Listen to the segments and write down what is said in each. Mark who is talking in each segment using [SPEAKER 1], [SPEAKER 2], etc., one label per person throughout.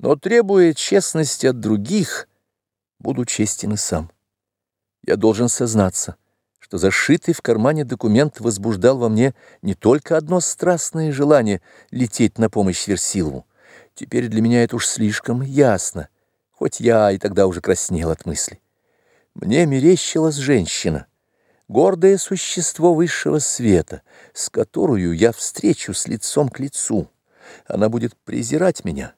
[SPEAKER 1] Но, требуя честности от других, буду честен и сам. Я должен сознаться, что зашитый в кармане документ возбуждал во мне не только одно страстное желание лететь на помощь Версилову. Теперь для меня это уж слишком ясно, хоть я и тогда уже краснел от мысли. Мне мерещилась женщина, гордое существо высшего света, с которую я встречусь лицом к лицу. Она будет презирать меня,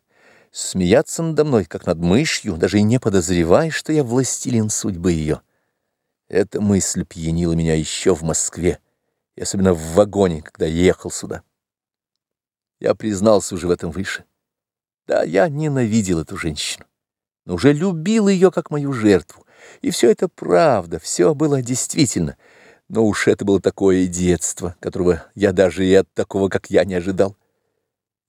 [SPEAKER 1] смеяться надо мной, как над мышью, даже и не подозревая, что я властелин судьбы ее. Эта мысль пьянила меня еще в Москве, и особенно в вагоне, когда ехал сюда. Я признался уже в этом выше. Да, я ненавидел эту женщину, но уже любил ее как мою жертву. И все это правда, все было действительно. Но уж это было такое детство, которого я даже и от такого, как я, не ожидал.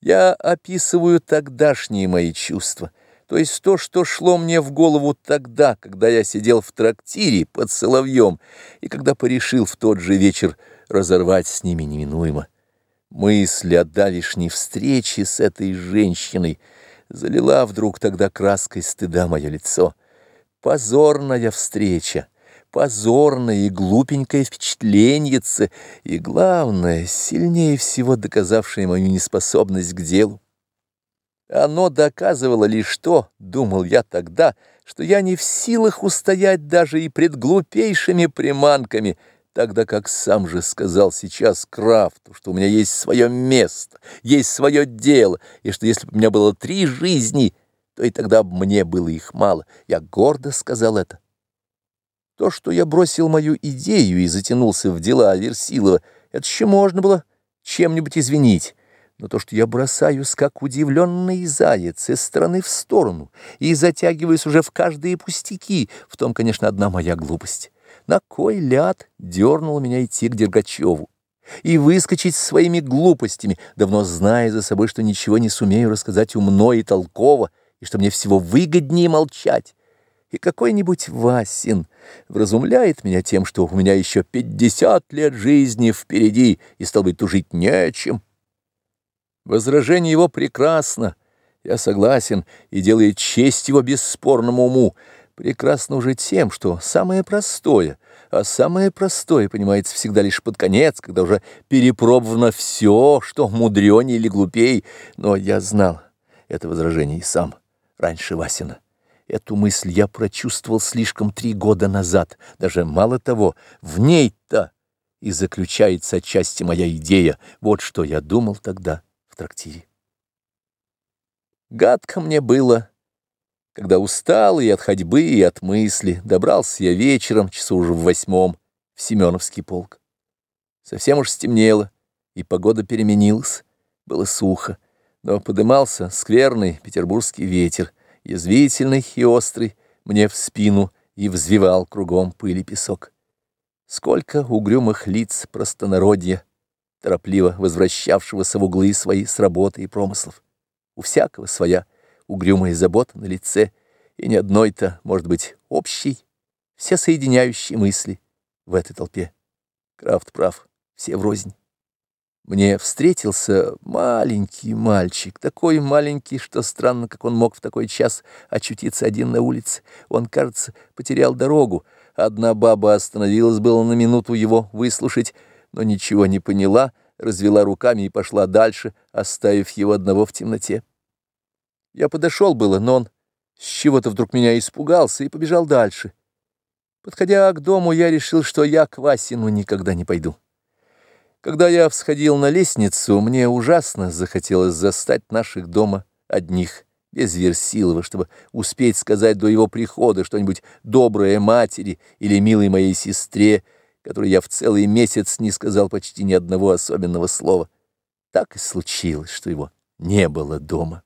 [SPEAKER 1] Я описываю тогдашние мои чувства, то есть то, что шло мне в голову тогда, когда я сидел в трактире под соловьем, и когда порешил в тот же вечер разорвать с ними неминуемо. Мысль о давишней встрече с этой женщиной залила вдруг тогда краской стыда мое лицо. Позорная встреча! Позорное и глупенькое впечатленьице, и, главное, сильнее всего доказавшее мою неспособность к делу. Оно доказывало лишь то, думал я тогда, что я не в силах устоять даже и пред глупейшими приманками, тогда как сам же сказал сейчас Крафту, что у меня есть свое место, есть свое дело, и что если бы у меня было три жизни, то и тогда мне было их мало. Я гордо сказал это. То, что я бросил мою идею и затянулся в дела Версилова, это еще можно было чем-нибудь извинить. Но то, что я бросаюсь, как удивленный заяц, из стороны в сторону, и затягиваюсь уже в каждые пустяки, в том, конечно, одна моя глупость. На кой ляд дернула меня идти к Дергачеву? И выскочить своими глупостями, давно зная за собой, что ничего не сумею рассказать умно и толково, и что мне всего выгоднее молчать и какой-нибудь Васин вразумляет меня тем, что у меня еще пятьдесят лет жизни впереди, и, стал быть, тужить нечем. Возражение его прекрасно, я согласен, и делает честь его бесспорному уму. Прекрасно уже тем, что самое простое, а самое простое понимается всегда лишь под конец, когда уже перепробовано все, что мудренее или глупей, но я знал это возражение и сам, раньше Васина. Эту мысль я прочувствовал слишком три года назад. Даже мало того, в ней-то и заключается отчасти моя идея. Вот что я думал тогда в трактире. Гадко мне было, когда устал и от ходьбы, и от мысли, добрался я вечером, часу уже в восьмом, в Семеновский полк. Совсем уж стемнело, и погода переменилась, было сухо, но подымался скверный петербургский ветер — язвительный и острый, мне в спину и взвивал кругом пыли песок. Сколько угрюмых лиц простонародья, торопливо возвращавшегося в углы свои с работы и промыслов. У всякого своя угрюмая забота на лице, и ни одной-то, может быть, общей, все соединяющие мысли в этой толпе. Крафт прав, все врознь. Мне встретился маленький мальчик, такой маленький, что странно, как он мог в такой час очутиться один на улице. Он, кажется, потерял дорогу. Одна баба остановилась было на минуту его выслушать, но ничего не поняла, развела руками и пошла дальше, оставив его одного в темноте. Я подошел было, но он с чего-то вдруг меня испугался и побежал дальше. Подходя к дому, я решил, что я к Васину никогда не пойду. Когда я всходил на лестницу, мне ужасно захотелось застать наших дома одних, без Версилова, чтобы успеть сказать до его прихода что-нибудь доброе матери или милой моей сестре, которой я в целый месяц не сказал почти ни одного особенного слова. Так и случилось, что его не было дома.